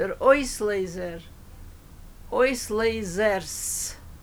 der Oisleser, Oislesers,